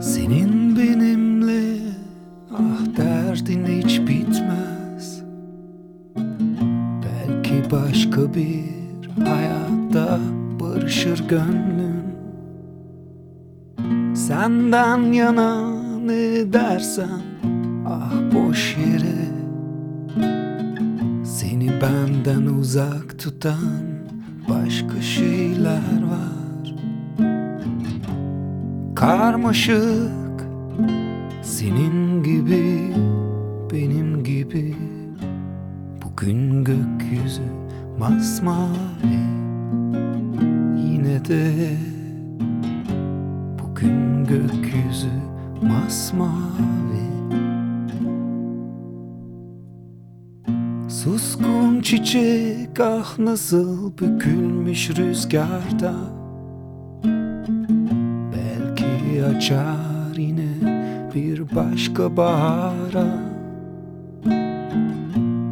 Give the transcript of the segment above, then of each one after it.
Senin benimle ah derdin hiç bitmez. Belki başka bir hayatta barışır gönlün Senden yana ne dersen ah boş yere. Seni benden uzak tutan başka şeyler var. Karmaşık senin gibi benim gibi. Bugün gökyüzü masmavi Yine de bugün gökyüzü masmavi. Suskun çiçek ah nasıl bükülmüş rüzgarda. Belki açar yine bir başka bahara.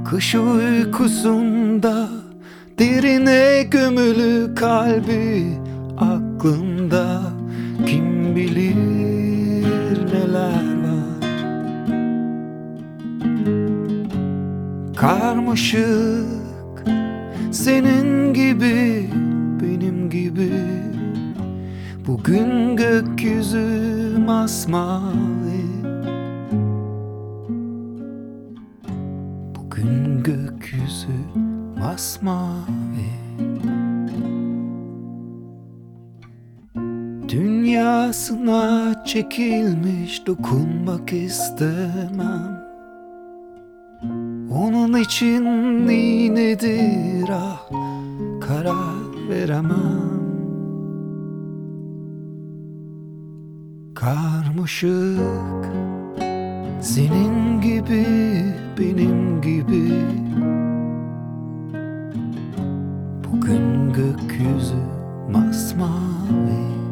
Kış uykusunda derine gömülü kalbi aklımda. Kim bilir neler var. Karmaşık senin gibi benim gibi. Bugün gökyüzü masmavi. Bugün gökyüzü masmavi Dünyasına çekilmiş dokunmak istemem. Onun için nedir? Ah karar veremem. Karmaşık senin gibi benim gibi. Bugün gökyüzü masmavi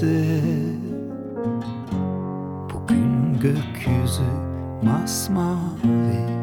De Bugün gökyüzü masmavi